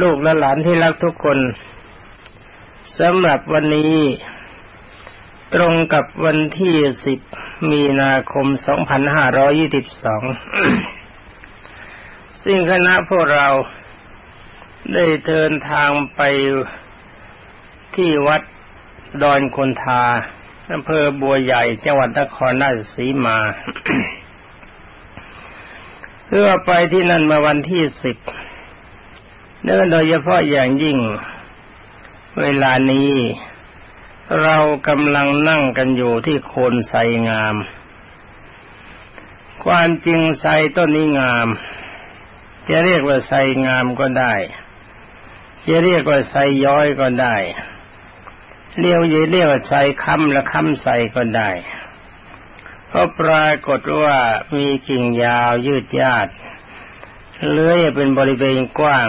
ลูกและหลานที่รักทุกคนสำหรับวันนี้ ตรงกับวันที่สิบมีนาคมสองพันห้าร้อยี่สิบสองซึ่งคณะพวกเราได้เดินทางไปที่วัดดอนคนทาอำเภอบัวใหญ่จังหวัดนครราชสีมา เพื่อไปที่นั่นมาวันที่สิบ เนื่องโดยเฉพาะอย่างยิ่ง เวลานี้ เรากำลังนั่งกันอยู่ที่โคนไทรงาม ความจริงไทรต้นนี้งาม จะเรียกว่าไทรงามก็ได้ จะเรียกว่าไทรย้อยก็ได้ เรียวเยเรียกว่าไทรค้ำและค้ำใสก็ได้เพราะปรากฏว่ามีกิ่งยาวยืดยาดเลื้อยเป็นบริเวณกว้าง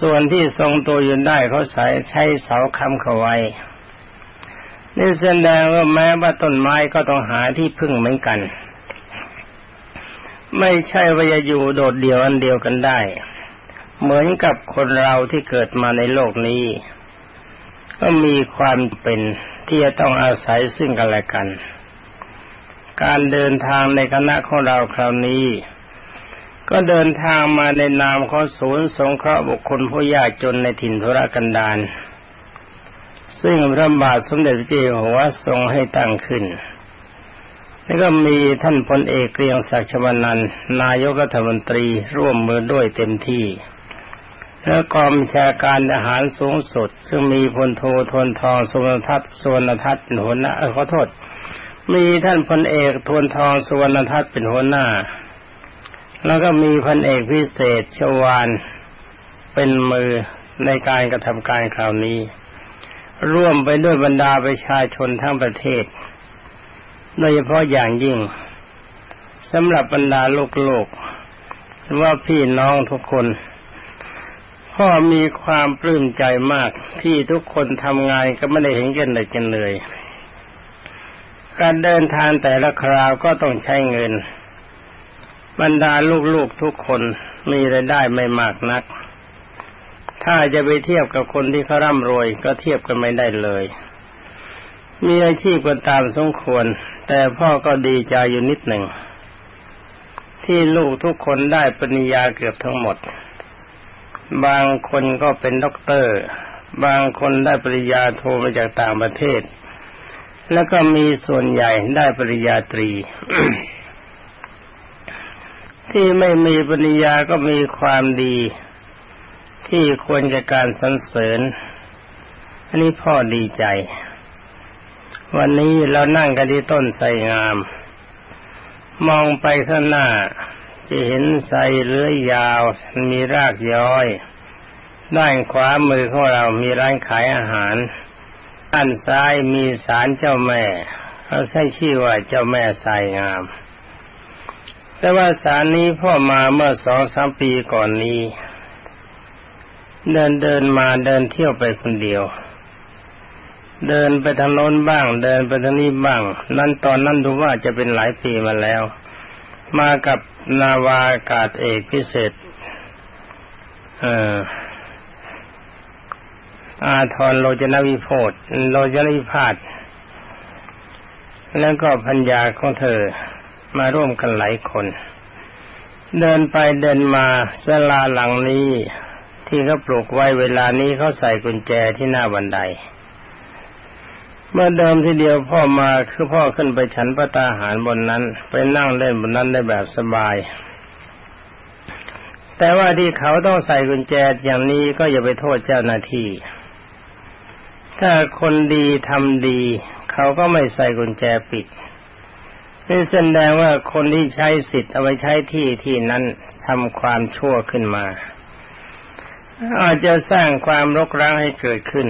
ส่วนที่ทรงตัวยืนได้เขาใช้ใช้เสาค้ำเขาไว้นี่แสดงว่าแม้ว่าต้นไม้ก็ต้องหาที่พึ่งเหมือนกัน ไม่ใช่ว่าจะอยู่โดดเดี่ยวอันเดียวกันได้ เหมือนกับคนเราที่เกิดมาในโลกนี้ ก็มีความเป็นที่จะต้องอาศัยซึ่งกันและกัน การเดินทางในคณะของเราคราวนี้ ก็เดินทางมาในนามของศูนย์สงเคราะห์บุคคลผู้ยากจนในถิ่นธุรกันดารซึ่งพระบาทสมเด็จพระเจ้าอยู่หัวทรงให้ตั้งขึ้น แล้วก็มีท่านพลเอกเกรียงศักดิ์ชวนันนายกรัฐมนตรีร่วมมือด้วยเต็มที่ และกองบัญชาการทหารสูงสุด ซึ่งมีพลโททนทองสุวรรณทัศน์สุวรรณทัศน์เป็นหัวหน้าขอโทษ มีท่านพลเอกทวนทองสุวรรณทัศน์เป็นหัวหน้า แล้วก็มีพันเอกพิเศษชวานเป็นมือในการกระทำการคราวนี้ ร่วมไปด้วยบรรดาประชาชนทั้งประเทศ โดยเฉพาะอย่างยิ่งสำหรับบรรดาโลกโลกว่าพี่น้องทุกคน พ่อมีความปลื้มใจมากที่ทุกคนทำงานก็ไม่ได้เห็นกันเลยกันเลย การเดินทางแต่ละคราวก็ต้องใช้เงิน บรรดาลูกๆทุกคนมีรายได้ไม่มากนัก ถ้าจะไปเทียบกับคนที่เขาร่ำรวยก็เทียบกันไม่ได้เลย มีอาชีพก็ตามสมควร แต่พ่อก็ดีใจอยู่นิดหนึ่ง ที่ลูกทุกคนได้ปริญญาเกือบทั้งหมด บางคนก็เป็นด็อกเตอร์ บางคนได้ปริญญาโทมาจากต่างประเทศ แล้วก็มีส่วนใหญ่ได้ปริญญาตรี ที่ไม่มีปัญญาก็มีความดี ที่ควรจะการสรรเสริญ อันนี้พ่อดีใจ วันนี้เรานั่งกันที่ต้นไทรงาม มองไปข้างหน้า จะเห็นไทรเลื้อยยาว มีรากย้อย ด้านขวามือของเรามีร้านขายอาหาร ด้านซ้ายมีศาลเจ้าแม่เขาใช้ชื่อว่าเจ้าแม่ไทรงาม แต่ว่าสารนี้พ่อมาเมื่อสองสามปีก่อนนี้ เดินเดินมาเดินเที่ยวไปคนเดียว เดินไปทางโน้นบ้าง เดินไปทางนี้บ้าง นั่นตอนนั้นดูว่าจะเป็นหลายปีมาแล้ว มากับนาวาอากาศเอกพิเศษ เอ่ออาทรโลจนวิโพธโลจนวิพาทแล้วก็พัญญาของเธอ มาร่วมกันหลายคน เดินไปเดินมาศาลาหลังนี้ ที่เขาปลูกไว้เวลานี้เขาใส่กุญแจที่หน้าบันได เมื่อเดิมทีเดียวพ่อมาคือพ่อขึ้นไปฉันพระตาหารบนนั้น ไปนั่งเล่นบนนั้นได้แบบสบาย แต่ว่าที่เขาต้องใส่กุญแจอย่างนี้ก็อย่าไปโทษเจ้าหน้าที่ถ้าคนดีทำดี เขาก็ไม่ใส่กุญแจปิด นี่แสดงว่าคนที่ใช้สิทธิ์เอาไปใช้ที่ที่นั้นทำความชั่วขึ้นมา อาจจะสร้างความรกร้างให้เกิดขึ้น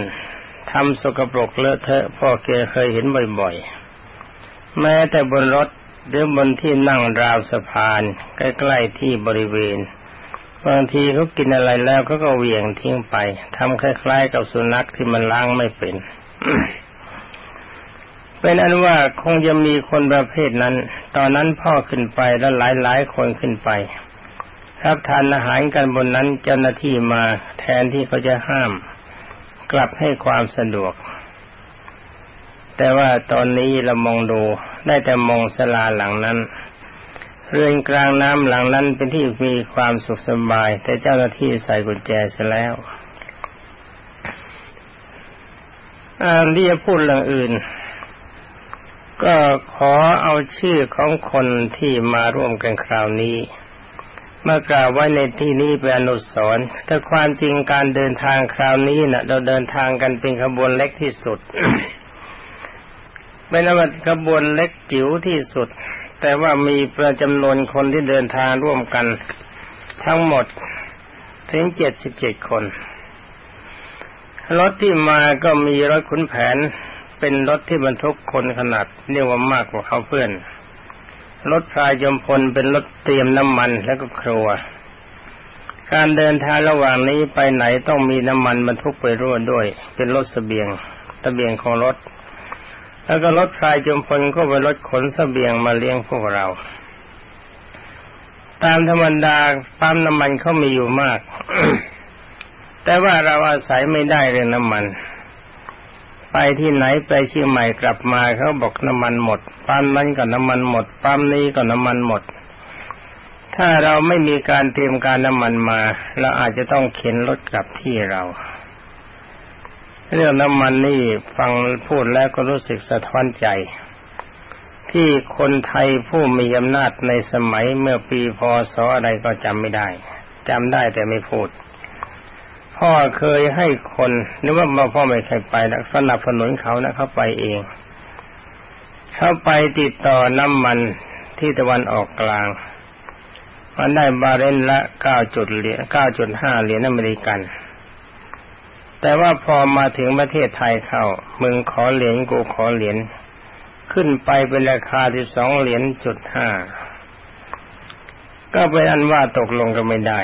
ทำสกปรกเลอะเทอะพ่อเกเคยเห็นบ่อยๆ แม้แต่บนรถหรือบนที่นั่งราวสะพาน ใกล้ๆที่บริเวณ บางทีเขากินอะไรแล้วเขาก็เหวี่ยงทิ้งไปทำคล้ายๆกับสุนัขที่มันล้างไม่เป็น เป็นอันว่าคงจะมีคนประเภทนั้น ตอนนั้นพ่อขึ้นไปแล้วหลายหลายคนขึ้นไป รับทานอาหารกันบนนั้นเจ้าหน้าที่มาแทนที่เขาจะห้าม กลับให้ความสะดวก แต่ว่าตอนนี้เรามองดูได้แต่มองสลาหลังนั้น เรือนกลางน้ำหลังนั้นเป็นที่มีความสุขสบาย แต่เจ้าหน้าที่ใส่กุญแจเสียแล้วอันที่จะพูดเรื่องอื่น ก็ขอเอาชื่อของคนที่มาร่วมกันคราวนี้มากล่าวไว้ในที่นี้เป็นอนุสรณ์แต่ความจริงการเดินทางคราวนี้นะ่ะ เราเดินทางกันเป็นขบวนเล็กที่สุด เป็นวัขบวนเล็กจิ๋วที่สุด แต่ว่ามีประจำนวนคนที่เดินทางร่วมกัน ทั้งหมดถึงเจ็ดสิบเจ็ดคนรถที่มาก็มีรถขุนแผน เป็นรถที่บรรทุกคนขนาดเรียกว่ามากกว่าเขาเพื่อน รถพรายจมพลเป็นรถเตรียมน้ำมันแล้วก็ครัว การเดินทางระหว่างนี้ไปไหนต้องมีน้ำมันบรรทุกไปร่วด้วย เป็นรถสเสบียงตะเบียงของรถ แล้วก็รถพรายจมพลก็เป็นรถขนสเสบียงมาเลี้ยงพวกเรา ตามธรรมดาปั๊มน้ำมันเขามีอยู่มาก แต่ว่าเราอาศัยไม่ได้เรื่องน้ำมัน ไปที่ไหนไปเชียงใหม่กลับมาเขาบอกน้ำมันหมดปั๊มนั้นก็น้ำมันหมดปั๊มนี้ก็น้ำมันหมด ถ้าเราไม่มีการเตรียมการน้ำมันมาเราอาจจะต้องเข็นรถกลับที่เรา เรื่องน้ำมันนี่ฟังพูดแล้วก็รู้สึกสะท้อนใจ ที่คนไทยผู้มีอำนาจในสมัยเมื่อปีพศอะไรก็จำไม่ได้จำได้แต่ไม่พูด พ่อเคยให้คนนึกว่ามาพ่อไม่เคยไปนะสนับสนุนเขานะเขาไปเองเขาไปติดต่อน้ำมันที่ตะวันออกกลางมันได้บาเรนละเก้าจุดเหรียญเก้าจุดห้าเหรียญอเมริกัน แต่ว่าพอมาถึงประเทศไทยเข้า มึงขอเหรียญกูขอเหรียญขึ้นไปเป็นราคาที่สองเหรียญจุดห้าก็เป็นอันว่าตกลงกันไม่ได้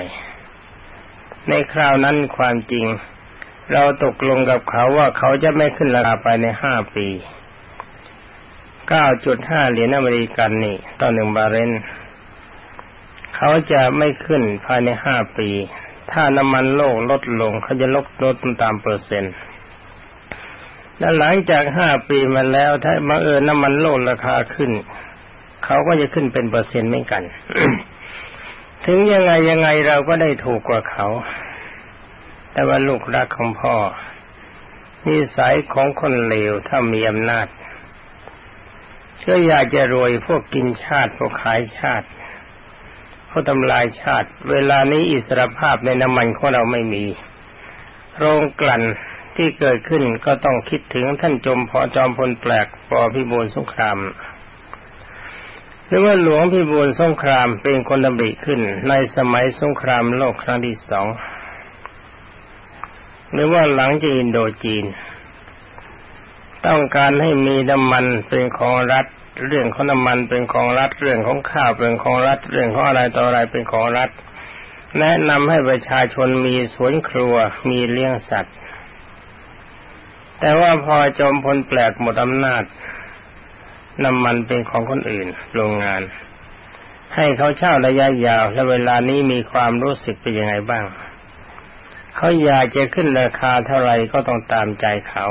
ในคราวนั้นความจริง เราตกลงกับเขาว่าเขาจะไม่ขึ้นราคาไปในห้าปีเก้าจุดห้าเหรียญอเมริกันนี่ต่อหนึ่งบาเรนเขาจะไม่ขึ้นภายในห้าปี ถ้าน้ำมันโลกลดลงเขาจะลดลดตามเปอร์เซ็นต์และหลังจากห้าปีมาแล้ว ถ้ามาเออน้ำมันโลกราคาขึ้น เขาก็จะขึ้นเป็นเปอร์เซ็นต์ไม่กัน ถึงยังไงยังไงเราก็ได้ถูกกว่าเขา แต่ว่าลูกรักของพ่อนิสัยของคนเลวถ้ามีอำนาจก็อยากจะรวยพวกกินชาติพวกขายชาติพวกทำลายชาติ เวลานี้อิสรภาพในน้ำมันของเราไม่มี โรงกลั่นที่เกิดขึ้นก็ต้องคิดถึงท่านจมพอจอมพลแปลกปอพิบูลสงคราม หรือว่าหลวงพิบูลสงครามเป็นคนดำริขึ้น ในสมัยสงครามโลกครั้งที่สองหรือว่าหลังจากอินโดจีน ต้องการให้มีน้ำมันเป็นของรัฐ เรื่องของน้ำมันเป็นของรัฐ เรื่องของข้าวเป็นของรัฐ เรื่องของอะไรต่ออะไรเป็นของรัฐ แนะนำให้ประชาชนมีสวนครัวมีเลี้ยงสัตว์ แต่ว่าพอจอมพลแปลกหมดอำนาจ น้ำมันเป็นของคนอื่น โรงงาน ให้เขาเช่าระยะยาว และเวลานี้มีความรู้สึกเป็นยังไงบ้าง เขาอยากจะขึ้นราคาเท่าไหร่ก็ต้องตามใจเขา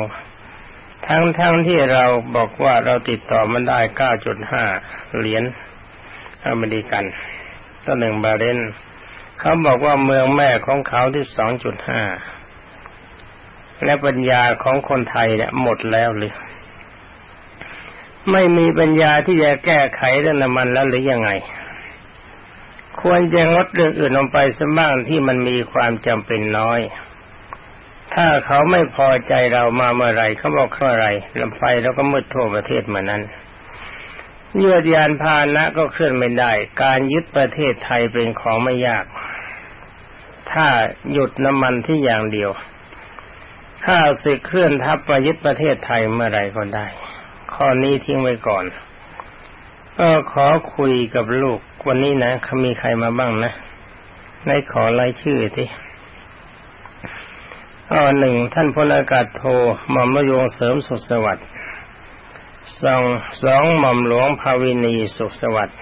ทั้งๆทที่เราบอกว่าเราติดต่อมันได้เก้าจุดห้าเหรียญอเมริกันต่อหนึ่งบาเรนเขาบอกว่าเมืองแม่ของเขาที่สองจุดห้าและปัญญาของคนไทยเนี่ยหมดแล้วเลย ไม่มีปัญญาที่จะแก้ไขเรื่องน้ำมันแล้วหรือยังไง ควรจะงดเรื่องอื่นลงไปสักบ้างที่มันมีความจำเป็นน้อย ถ้าเขาไม่พอใจเรามาเมื่อไรเขาบอกเมื่อไรลำไฟแล้วก็มืดทั่วประเทศเหมือนนั้นเยื่อยานพาหนะก็เคลื่อนไม่ได้ การยึดประเทศไทยเป็นของไม่ยาก ถ้าหยุดน้ำมันที่อย่างเดียว ถ้าสึกเคลื่อนทัพมายึดประเทศไทยเมื่อไรก็ได้ ข้อนี้ทิ้งไว้ก่อน ก็ขอคุยกับลูกวันนี้นะเขามีใครมาบ้างนะในขอรายชื่อที่อ๋อหนึ่งท่านพลอากาศโทหม่อมรยงเสริมสุขสวัสดิ์สองสองหม่อมหลวงภาวินีสุขสวัสดิ์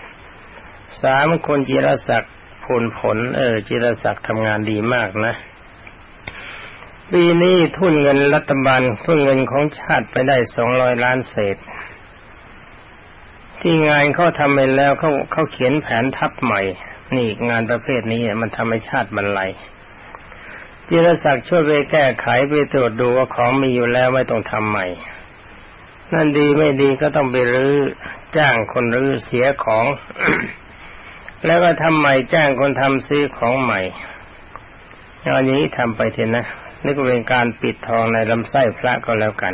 สามคนจิรศักดิ์พพูนผล เออ จิรศักดิ์ทำงานดีมากนะ ปีนี้ทุนเงินรัฐบาลทุนเงินของชาติไปได้สองร้อยล้านเศษ ที่งานเขาทำไปแล้วเขาเขาเขียนแผนทับใหม่ นี่งานประเภทนี้มันทำให้ชาติบรรลัยจิรศักดิ์ช่วยไปแก้ไขไปตรวจดูว่าของมีอยู่แล้วไม่ต้องทำใหม่ นั่นดีไม่ดีก็ต้องไปรื้อจ้างคนรื้อเสียของ แล้วก็ทำใหม่จ้างคนทำซื้อของใหม่เอาอย่างนี้ทำไปเถอะนะ นี่ก็เป็นการปิดทองในลำไส้พระก็แล้วกัน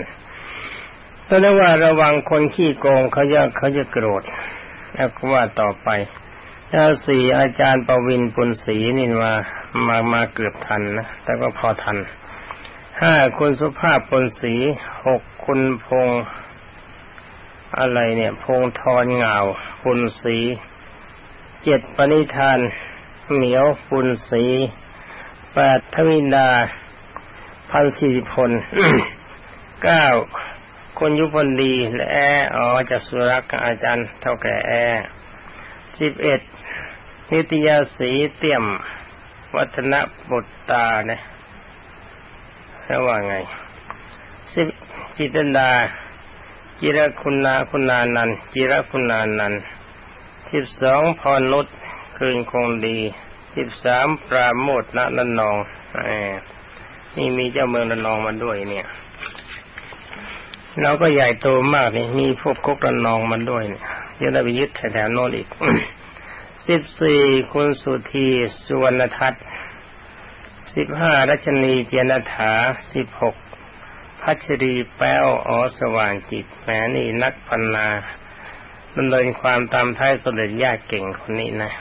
เพราะนั้ว่าระวังคนขี้โกงเขาจะเขาจะโกรธแล้วก็ว่าต่อไปแล้วสี่อาจารย์ประวินปุณศรีนี่มามามาเกือบทันนะแต่ก็พอทันห้าคุณสุภาพปุณศรีหกคุณพงอะไรเนี่ย พงทอนเงาปุณศรีเจ็ดปณิธาน เหมียวปุณศรีแปดทวินดา พันสี่พลเก้าคนยุพนดีและแออ๋อจากสุรักษ์อาจารย์เท่าแก่แอสิบเอ็ดนิตยาสีเตี่ยม วัฒนบุตรตาเนี่ยแล้วว่าไงสิบจิตดาจิรคุณนาคุณานันจิรคุณานันสิบสองพรนุชคืนคงดีสิบสามปราโมทณนันนอง นี่มีเจ้าเมืองระนองมาด้วยเนี่ยเราก็ใหญ่โตมากนี่มีพวกกกระนองมันด้วยเนี่ยยังได้ไปยึดแถวโน้นอีกสิบสี่คุณสุธีสุวรรณทัศน์สิบห้ารัชนีเจนถาสิบหกพัชรีแป้วอ๋อสว่างจิตแหมนี่นักพันนาดำเนินความตามท้ายสเด็จยากเก่งคนนี้นะ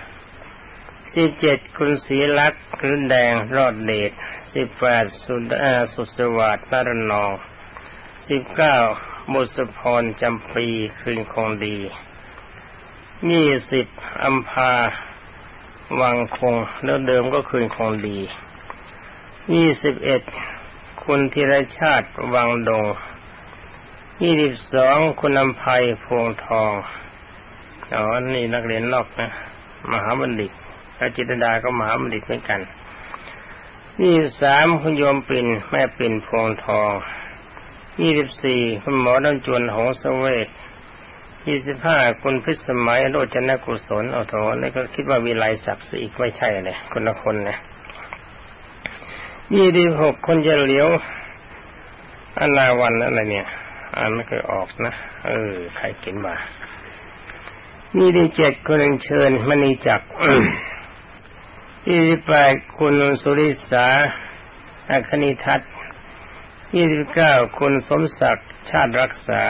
สิบเจ็ดคุณศรีลักษณ์รื่นแดงรอดเดชสิบแปดสุดาสุสวัสดิ์นรนองสิบเก้าบุษพรจำปีคืนคงดียี่สิบอัมพาวังคงแล้วเดิมก็คืนคงดียี่สิบเอ็ดคุณธีรชาติวังดงยี่สิบสองคุณอัมภัยพวงทองอ๋อนี่นักเรียนนอกนะ มหาบัณฑิต และจิตดาก็มหาบัณฑิตเหมือนกันยี่สามคุณโยมปิ่นแม่ปิ่นพวงทองยี่สิบสี่คุณหมอดันจวนหงสเวทยี่สิบห้าคุณพิสมัยโรจนกุศลเอาโถนี่ก็คิดว่าวิไลศักดิ์ศรีไม่ใช่เลยคนละคนนะยี่สิบหกคนจะเหลียวอนาวันอะไรเนี่ยอ่านไม่เคยออกนะเออใครเก่งมายี่สิบเจ็ดคนเชิญมณีจักร ยี่สิบแปดคุณสุริสาอาคณิทัศยี่สิบเก้าคุณสมศักดิ์ชาติรักษา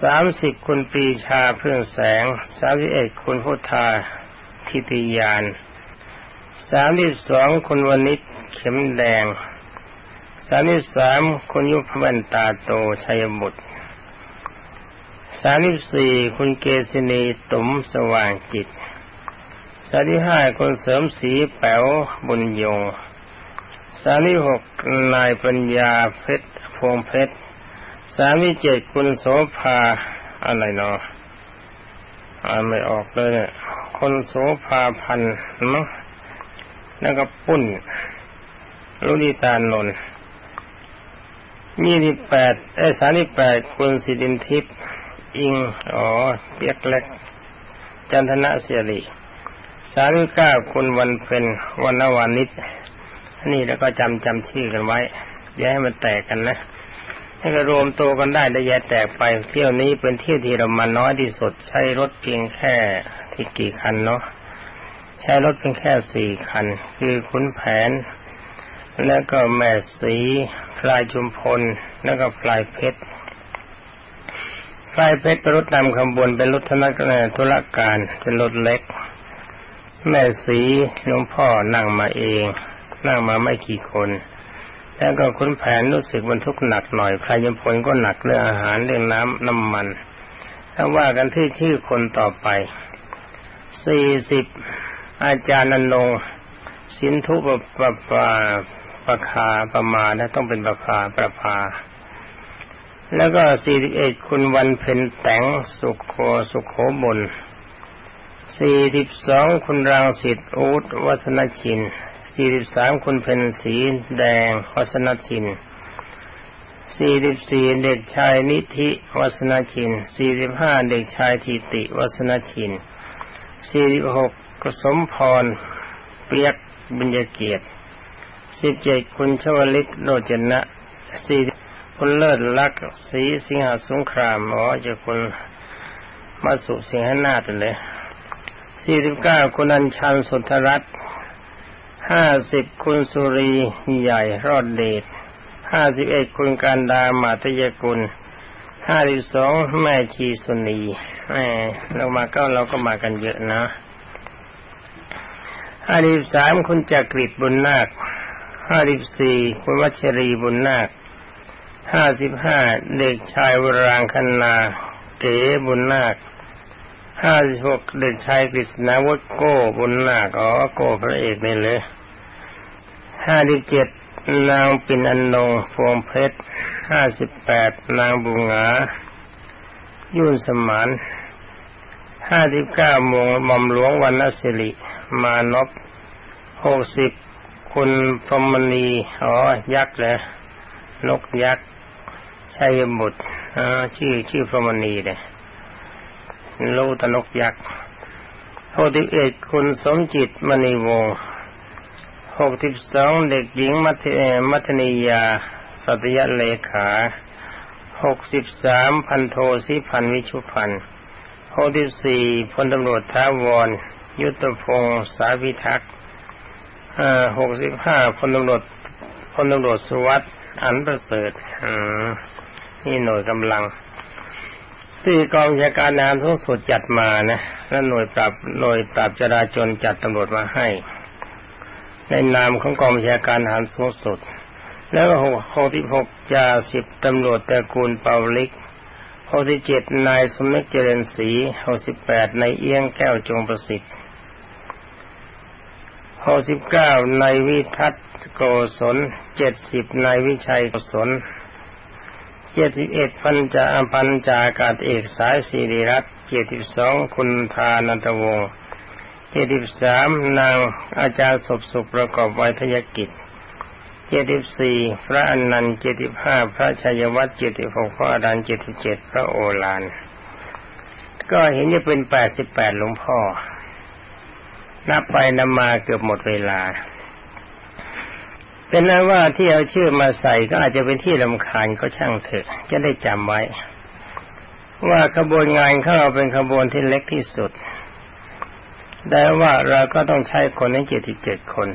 สามสิบคุณปีชาเพื่องแสงสามสิบเอ็ดคุณพุทธาทิติยานสามสิบสองคุณวณิชเข็มแดงสามสิบสามคุณยุพวันตาโตชัยบุตรสามสิบสี่คุณเกษินีตุมสว่างจิต สามสิบห้าคุณเสริมสีแป๋วบุญยง สามสิบหกนายปัญญาเพชรพวงเพชร สามสิบเจ็ดคุณโสภาอะไรเนาะอ่านไม่ออกเลยเนี่ยคนโสภาพันธ์มั้งแล้วก็ปุ้นรุนิตานนท์ยี่สิบแปดไอ้สามสิบแปดคุณสิดินทิพย์อิง อ๋อ เปียกเล็ก จันทนะเสียรี สามสิบเก้าคุณวันเพ็ญวันนวานิชนี่แล้วก็จำจำชื่อกันไว้อย่าให้มันแตกกันนะให้ก็รวมตัวกันได้แต่แยกแตกไปเที่ยวนี้เป็นเที่ยวที่เรามาน้อยที่สุด ใช้รถเพียงแค่ที่กี่คันเนาะใช้รถเพียงแค่สี่คัน คือขุนแผน แล้วก็แม่สีพลายชุมพล แล้วก็พลายเพชรพลายเพชรเป็นรถนำขบวนเป็นรถธนกรธุรการเป็นรถเล็ก แม่สีหลวงพ่อนั่งมาเอง นั่งมาไม่กี่คน แล้วก็คุณแผนรู้สึกบรรทุกหนักหน่อยพายมพลก็หนักเรื่องอาหารเรื่องน้ำน้ำมันถ้าว่ากันที่ชื่อคนต่อไปสี่สิบอาจารย์นงสินทุปปปาประคาประมาณต้องเป็นประภาประภาแล้วก็สี่สิบเอ็ดคุณวันเพ็ญแตงสุขโคสุขโขบน สี่สิบสองคุณรังสิตอูดวัฒนชินสี่สิบสามคุณเพนสีแดงวัฒนชินสี่สิบสี่เด็กชายนิธิวัฒนชินสี่สิบห้าเด็กชายทิติวัฒนชินสี่สิบหกกสมพร เปียกบุญญเกียรติสิบเจ็ดคุณชวลิตโรจนะสี่คุณเลิศลักษ์ศรีสิงหสงครามอ๋อจะคุณมาสุสิงหนาฏเลย สี่สิบเก้าคุณอัญชันสุนทรัตน์ห้าสิบคุณสุรีใหญ่รอดเดชห้าสิบเอ็ดคุณการดามาตยกุลห้าสิบสองแม่ชีสุนีแหมเรามาก็เราก็มากันเยอะนะห้าสิบสามคุณจักริดบุญนาคห้าสิบสี่คุณวัชรีบุญนาคห้าสิบห้าเด็กชายวรางคณาเก๋บุญนาค ห้าสิบหกเด็กชายกฤษณวัฒโก้บุญนาคอ๋อโก้พระเอกนี่เลยห้าสิบเจ็ดนางปินอันนงพวงเพชรห้าสิบแปดนางบุงหา ยุ่นสมานห้าสิบเก้ามงหม่อมหลวงวันนสิริ มานพหกสิบคุณพรมณีอ๋อ ยักษ์เลยนกยักษ์ชัยบุตรชื่อชื่อพรมณีเลย โลตนกยักษ์หกสิบเอ็ดคุณสมจิตมณีวงหกสิบสองเด็กหญิงมัทมัทนิยา สัตยเลขาหกสิบสามพันโทสิพันวิชุพันหกสิบสี่พลตำรวจท้าวร ยุทธพงศ์สาวิทักษ์หกสิบห้าพลตำรวจพลตำรวจสุวัสดิ์อันประเสริฐนี่หน่วยกำลัง ที่กองจัการนานทุกสุดจัดมานะแล้วหน่วยปราบหน่วยปราบจราจนจัดตำรวจมาให้ ในนามของกองจัการทหารสูงสุด แล้วก็หกที่หกจ่าสิบตำรวจตระกูลเปาลิกหกที่เจ็ดนายสมนึกเจริญศรีหกสิบแปดนายเอี้ยงแก้วจงประสิทธิ์หกสิบเก้านายวิทัศน์โกศลเจ็ดสิบนายวิชัยโกศล เจ็ดสิบเอ็ดพันจาพันจากาศเอกสายสิริรัตน์เจ็ดสิบสองคุณทานันตวงศ์เจ็ดสิบสามนางอาจารย์ศพสุขประกอบไวทยกิจเจ็ดสิบสี่พระอนันต์เจ็ดสิบห้าพระชัยวัฒน์เจ็ดสิบหกพระอรันเจ็ดสิบเจ็ดพระโอฬารก็เห็นจะเป็นแปดสิบแปดหลวงพ่อ นับไปนำมาเกือบหมดเวลา เป็นนั้นว่าที่เอาชื่อมาใส่ก็อาจจะเป็นที่ลำคาญก็ช่างเถอะ จะได้จำไว้ ว่าขบวนงานเขาเป็นขบวนที่เล็กที่สุดแต่ว่าเราก็ต้องใช้คนในเจ็ดสิบเจ็ดคน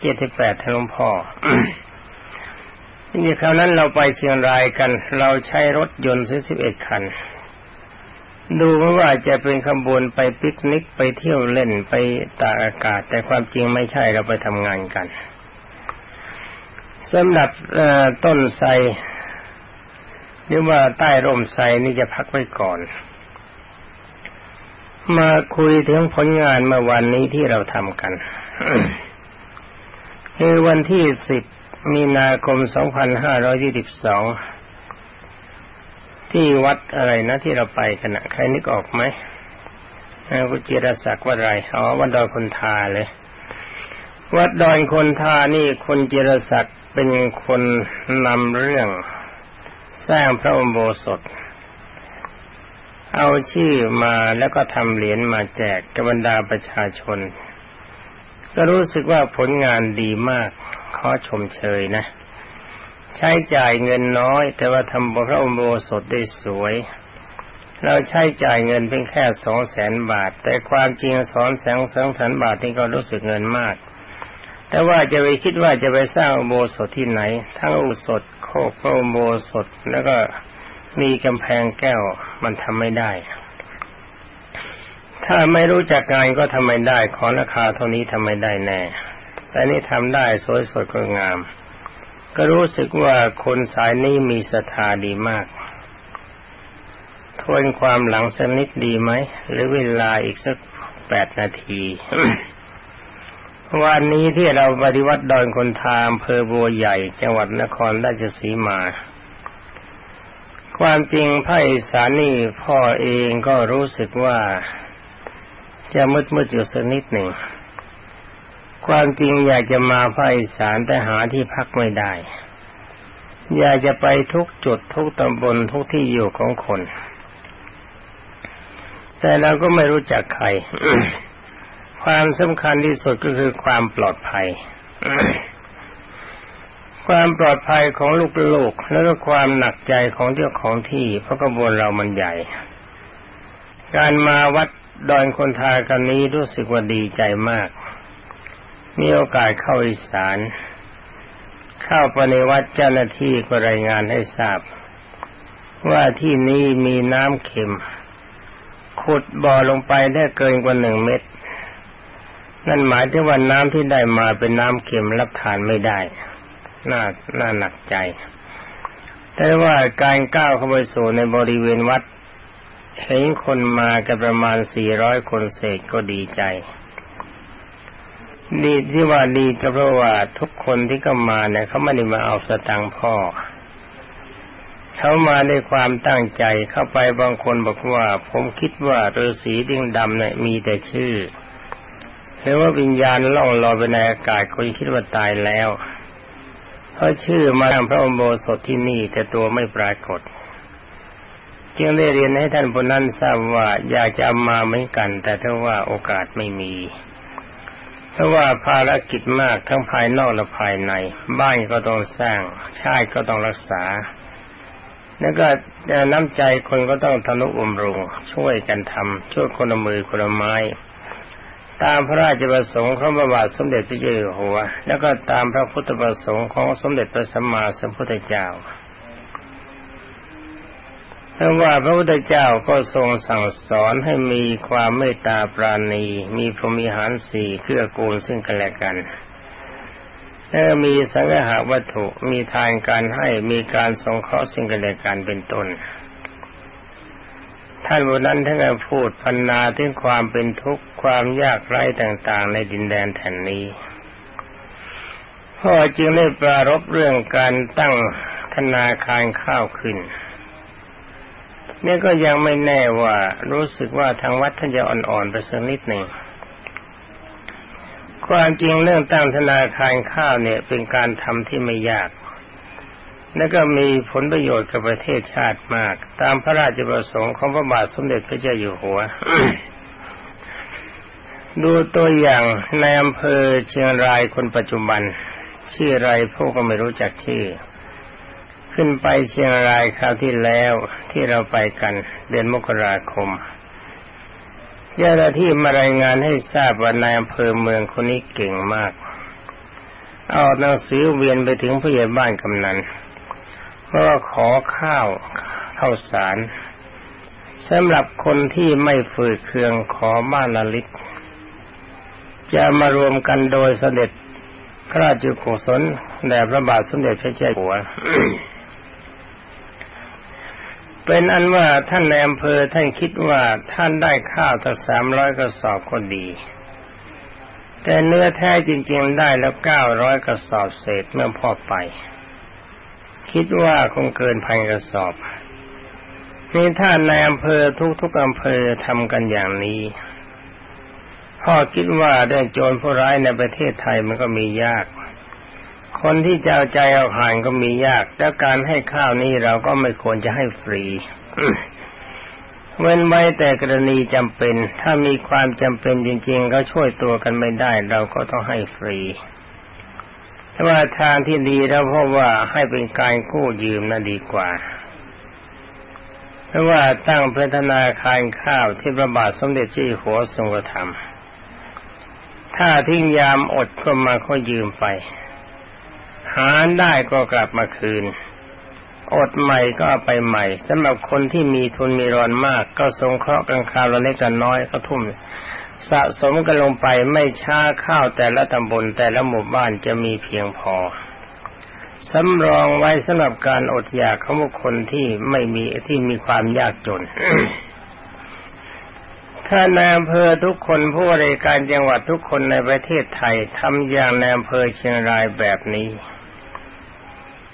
เจ็ดสิบแปดทงพ่อนี่คราวนั้นเราไปเชียงรายกัน เราใช้รถยนต์สิบเอ็ดคัน ดูว่าจะเป็นขบวนไปปิกนิกไปเที่ยวเล่นไปตากอากาศ แต่ความจริงไม่ใช่เราไปทำงานกัน สำหรับต้นไทรหรือว่าใต้ร่มไทรนี่จะพักไว้ก่อน มาคุยถึงผลงานเมื่อวันนี้ที่เราทำกันคือวันที่สิบมีนาคมสองพันห้าร้อยยี่สิบสองที่วัดอะไรนะที่เราไปกันนะใครนึกออกไหมกุจิรศักดิ์วัดอะไรอ๋อวัดดอยคนทาเลย วัดดอยคนทานี่คนจิรศักดิ์ เป็นคนนำเรื่องสร้างพระอุโบสถ เอาชื่อมาแล้วก็ทำเหรียญมาแจกกับบรรดาประชาชน ก็รู้สึกว่าผลงานดีมากขอชมเชยนะ ใช้จ่ายเงินน้อย แต่ว่าทำพระอุโบสถได้สวย เราใช้จ่ายเงินเพียงแค่สองแสนบาท แต่ความจริงสอนแสงสองแสนบาทนี่ก็รู้สึกเงินมาก แต่ว่าจะไปคิดว่าจะไปสร้างอุโบสถที่ไหน ทั้งอุโบสถโคกพระอุโบสถแล้วก็มีกำแพงแก้วมันทำไม่ได้ ถ้าไม่รู้จักงานก็ทำไม่ได้ ขอราคาเท่านี้ทำไม่ได้แน่ แต่นี่ทำได้สวยสดก็งาม ก็รู้สึกว่าคนสายนี้มีศรัทธาดีมาก ทวนความหลังสักนิดดีไหม หรือเวลาอีกสักแปดนาที วันนี้ที่เราปฏิวัติดอนคนทางอำเภอบัวใหญ่ จังหวัดนครราชสีมา ความจริงพระอิสานี่พ่อเองก็รู้สึกว่า จะมืดมืดอยู่สักนิดหนึ่ง ความจริงอยากจะมาภาคอีสานแต่หาที่พักไม่ได้ อยากจะไปทุกจุดทุกตำบลทุกที่อยู่ของคน แต่เราก็ไม่รู้จักใคร ความสำคัญที่สุดก็คือความปลอดภัย ความปลอดภัยของลูกๆแล้วก็ความหนักใจของเจ้าของที่เพราะกระบวนเรามันใหญ่ การมาวัดดอนคนทากันนี้รู้สึกว่าดีใจมาก มีโอกาสเข้าอีสาน เข้าไปในวัดเจ้าหน้าที่ก็รายงานให้ทราบ ว่าที่นี้มีน้ำเค็ม ขุดบ่อลงไปได้เกินกว่าหนึ่งเมตร นั่นหมายถึงว่าน้ำที่ได้มาเป็นน้ำเค็มรับทานไม่ได้ น่า น่าหนักใจ แต่ว่าการก้าวเข้าไปสู่ในบริเวณวัด เห็นคนมากันประมาณสี่ร้อยคนเศษก็ดีใจ ดีที่ว่าดีก็เพราะว่าทุกคนที่ก็มาเนี่ยเขาไม่ได้มาเอาสตังค์พ่อ เขามาด้วยความตั้งใจเข้าไปบางคนบอกว่า ผมคิดว่าฤาษีดิ้งดำเนี่ยมีแต่ชื่อ เห็นว่าวิญญาณล่องลอยไปในอากาศคนคิดว่าตายแล้ว เพราะชื่อมาทางพระอมโบสถที่นี่แต่ตัวไม่ปรากฏ จึงได้เรียนให้ท่านผู้นั้นทราบว่าอยากจะมาเหมือนกัน แต่ถ้าว่าโอกาสไม่มีเพราะว่าภารกิจมากทั้งภายนอกและภายใน บ้านก็ต้องสร้าง ชาติก็ต้องรักษา แล้วก็น้ำใจคนก็ต้องทนุอมรุง ช่วยกันทำช่วยคนละมือคนละไม้ ตามพระราชประสงค์ของพระบาทสมเด็จพระเจ้าอยู่หัว แล้วก็ตามพระพุทธประสงค์ของสมเด็จพระสัมมาสัมพุทธเจ้าเพราะว่าพระพุทธเจ้าก็ทรงสั่งสอนให้มีความเมตตาปราณี มีพรหมิหารสี่เพื่อกูลซึ่งกันและกันและมีสังหาวัตถุ มีทานการให้ มีการสงเคราะห์ซึ่งกันและกันเป็นต้น ท่านบนนั้นท่านก็พูดพันนาถึงความเป็นทุกข์ความยากไร้ต่างๆ ในดินแดนแผ่นนี้พ่อจึงได้ปรารบเรื่องการตั้งธนาคารข้าวขึ้นนี่ก็ยังไม่แน่ว่ารู้สึกว่าทางวัดท่านจะอ่อนๆไปสักนิดหนึ่งความจริงเรื่องตั้งธนาคารข้าวเนี่ยเป็นการทำที่ไม่ยาก แล้วก็มีผลประโยชน์กับประเทศชาติมาก ตามพระราชประสงค์ของพระบาทสมเด็จพระเจ้าอยู่หัว ดูตัวอย่างในอำเภอเชียงรายคนปัจจุบัน ชื่ออะไรพวกก็ไม่รู้จักชื่อ ขึ้นไปเชียงรายคราวที่แล้วที่เราไปกันเดือนมกราคมเจ้าหน้าที่มารายงานให้ทราบว่านายอำเภอเมืองคนนี้เก่งมาก เอาหนังสือเวียนไปถึงผู้ใหญ่บ้านกำนัน เพราะขอข้าวข้าวสารสำหรับคนที่ไม่ฝืดเคืองขอบ้านละลิตจะมารวมกันโดยเสด็จพระราชกุศลแด่พระบาทสมเด็จพระเจ้าอยู่หัว เป็นอันว่าท่านในอำเภอท่านคิดว่าท่านได้ข้าวตั้งสามร้อยกระสอบก็ดี แต่เนื้อแท้จริง ๆ ได้แล้วเก้าร้อยกระสอบเศษเมื่อพ่อไป คิดว่าคงเกินพันกระสอบนี่ท่านในอำเภอทุกๆอำเภอทำกันอย่างนี้พ่อคิดว่าเรื่องโจรผู้ร้ายในประเทศไทยมันก็มียาก คนที่จะเอาใจเอาห่างก็มียาก แล้วการให้ข้าวนี้เราก็ไม่ควรจะให้ฟรี เว้นไว้แต่กรณีจำเป็น ถ้ามีความจำเป็นจริง ๆ ก็ช่วยตัวกันไม่ได้ เราก็ต้องให้ฟรี ว่าทางที่ดีแล้วเพราะว่าให้เป็นการกู้ยืมน่ะดีกว่า เพราะว่าตั้งพัฒนาคารข้าวที่พระบาทสมเด็จเจ้าหัวทรงกระทำถ้าทิ้งยามอดก็มาขายืมไป หาได้ก็กลับมาคืน อดใหม่ก็เอาไปใหม่สำหรับคนที่มีทุนมีรอนมาก ก็สงเคราะห์กันคราวละเล็กละน้อยก็ทุ่ม สะสมกันลงไปไม่ช้าข้าวแต่ละตำบลแต่ละหมู่บ้านจะมีเพียงพอสำรองไว้สำหรับการอดอยากของบุคคลที่ไม่มีที่มีความยากจน ถ้าในอำเภอทุกคนผู้บริการจังหวัดทุกคนในประเทศไทยทำอย่างในอำเภอเชียงรายแบบนี้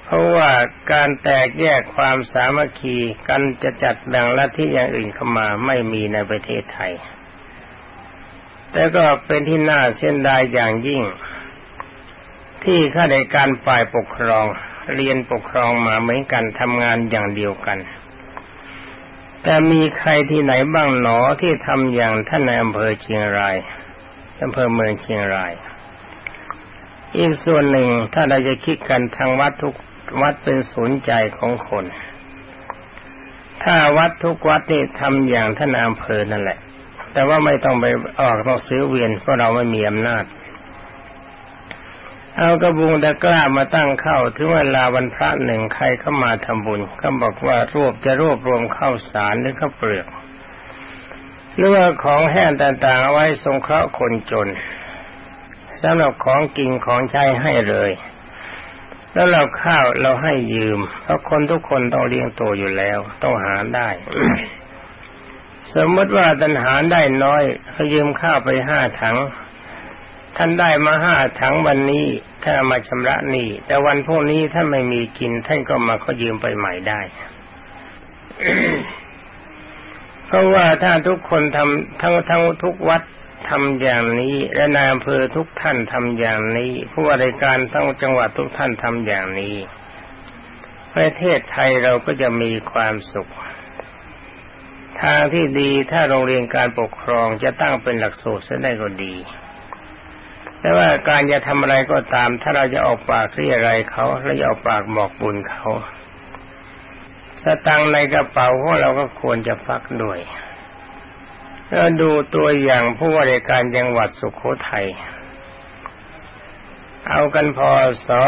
เพราะว่าการแตกแยกความสามัคคีกันจะจัดแบ่งลัทธิอย่างอื่นเข้ามาไม่มีในประเทศไทย แต่ก็เป็นที่น่าเสียดายอย่างยิ่ง ที่ข้าราชการฝ่ายปกครอง เรียนปกครองมาเหมือนกันทำงานอย่างเดียวกัน แต่มีใครที่ไหนบ้างหนอที่ทำอย่างท่านในอำเภอเชียงรายอำเภอเมืองเชียงราย อีกส่วนหนึ่งถ้าเราจะคิดกันทางวัดทุกวัดเป็นศูนย์ใจของคน ถ้าวัดทุกวัดนี่ทำอย่างท่านอำเภอนั่นแหละ แต่ว่าไม่ต้องไปออกต้องซื้อเวียนเพราะเราไม่มีอำนาจ เอากระบุงตะกร้ามาตั้งเข้าถึงเวลาวันพระหนึ่งใครเข้ามาทำบุญเขาบอกว่ารวบจะรวบรวมข้าวสารหรือข้าวเปลือกหรือว่าของแห้งต่างๆเอาไว้สงเคราะห์คนจนสำหรับของกินของใช้ให้เลย แล้วเราข้าวเราให้ยืมเพราะคนทุกคนต้องเลี้ยงตัวอยู่แล้ว ต้องหาได้ สมมติว่าตันหาได้น้อยเขายืมข้าวไปห้าถัง ท่านได้มาห้าถังวันนี้ถ้ามาชำระหนี้แต่วันพวกนี้ท่านไม่มีกิน ท่านก็มาเขายืมไปใหม่ได้เพราะว่าถ้าทุกคนทำทั้งทั้งทุกวัดทำอย่างนี้ และนายอำเภอทุกท่านทำอย่างนี้ ผู้ว่าราชการทั้งจังหวัดทุกท่านทำอย่างนี้ ประเทศไทยเราก็จะมีความสุข ทางที่ดีถ้าโรงเรียนการปกครองจะตั้งเป็นหลักสูตรจะได้ก็ดี แต่ว่าการจะทำอะไรก็ตาม ถ้าเราจะออกปากเรียอะไรเขาและจะออกปากบอกบุญเขาสตังในกระเป๋าของเราก็ควรจะฟักด้วยแล้วดูตัวอย่างผู้ว่าราชการจังหวัดสุขโขทัยเอากันพอสอ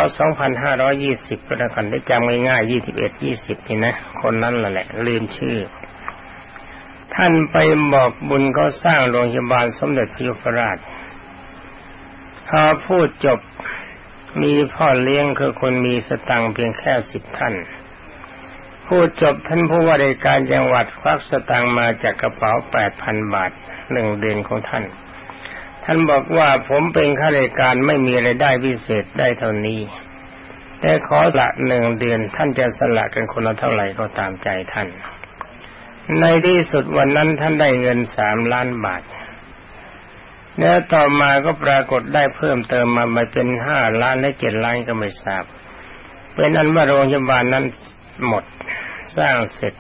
2520ก็แล้วกันได้จำง่ายๆ21 20นี่นะ คนนั้นแหละลืมชื่อ ท่านไปบอกบุญเขาสร้างโรงพยาบาลสมเด็จพระยุพราชพอพูดจบมีพ่อเลี้ยงคือคนมีสตังเพียงแค่สิบท่าน พูดจบท่านผู้ว่าราชการจังหวัดควักสตางมาจากกระเป๋าแปดพันบาทหนึ่งเดือนของท่าน ท่านบอกว่าผมเป็นข้าราชการไม่มีไรายได้พิเศษได้เท่านี้แต่ขอละหนึ่งเดือนท่านจะสละกันคนละเท่าไหร่ก็ตามใจท่าน ในที่สุดวันนั้นท่านได้เงินสามล้านบาท แล้วต่อมาก็ปรากฏได้เพิ่มเติมมามาเป็นห้าล้านและเจ็ดล้านก็ไม่ทราบ เป็นอันว่าโรงพยาบาลนั้นหมดสร้างเสร็จ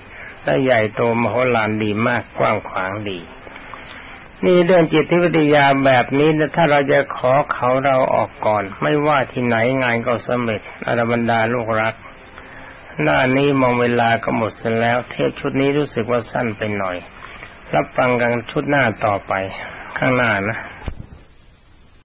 และใหญ่โตมโหฬารดีมากกว้างขวางดี นี่เรื่องจิตวิทยาแบบนี้นะถ้าเราจะขอเขาเราออกก่อน ไม่ว่าที่ไหนงานก็สำเร็จอรบรรดาลูกรัก หน้านี้มองเวลาก็หมดเสร็จแล้ว เทปชุดนี้รู้สึกว่าสั้นไปหน่อย รับฟังกันชุดหน้าต่อไปข้างหน้านะ